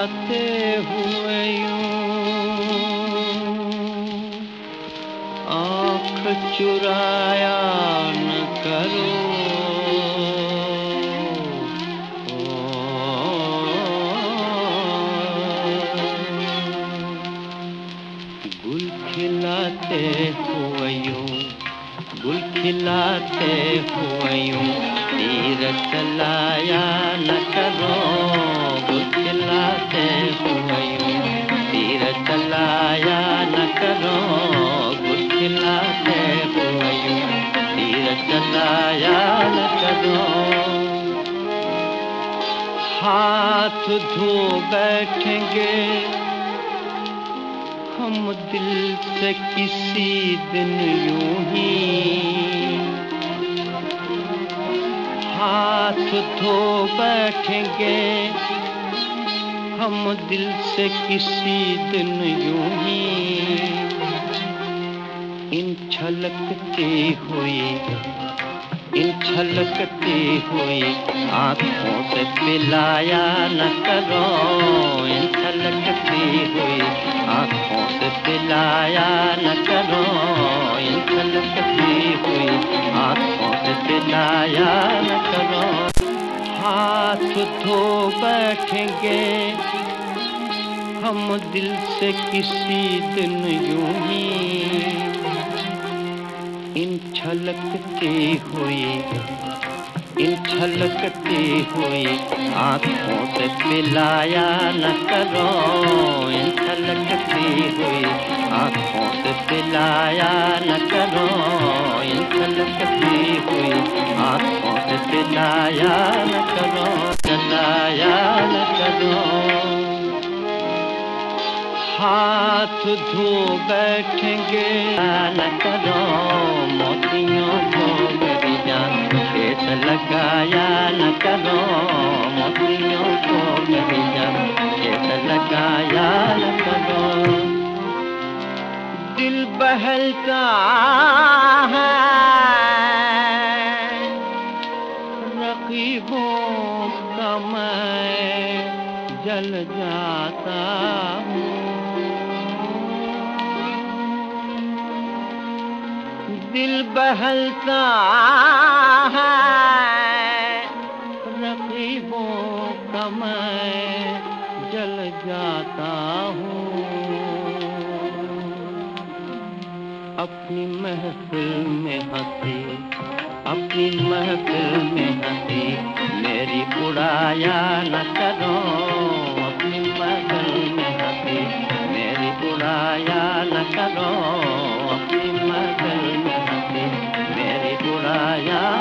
खिलाते हुए आँख चुराया न करो। गुल खिलाते हुए गुल खिलाते हुए तीर चलाया हाथ धो बैठेंगे। हम दिल से किसी दिन यूँ ही। हाथ धो बैठेंगे। हम दिल से किसी दिन यूँ ही। इन छलकती हुई इन छलकती हुई, आँखों से पिलाया न करो। इन छलकती हुई, आँखों से पिलाया न करो। इन छलकती हुई, आँखों से पिलाया न करो। हाथ धो बैठेंगे, हम दिल से किसी दिन यूँ ही। इन छलकती हुई, इन छलकती हुई, आँखों से पिलाया न करो। इन छलकती हुई, आँखों से पिलाया न करो। इन छलकती हुई, आँखों से पिलाया न करो। चलाया न करो। हाथ धो बैठेंगे न करो। दिल बहलता है। रकीबों का मैं जल जाता हूँ। दिल बहलता है। रकीबों का मैं जल जाता हूँ। अपनी महफिल में हँसी, अपनी महफिल में हँसी। मेरी बुराया न करो, अपनी महफिल में हँसी। मेरी बुराया न करो, अपनी महफिल में हँसी। मेरी बुराया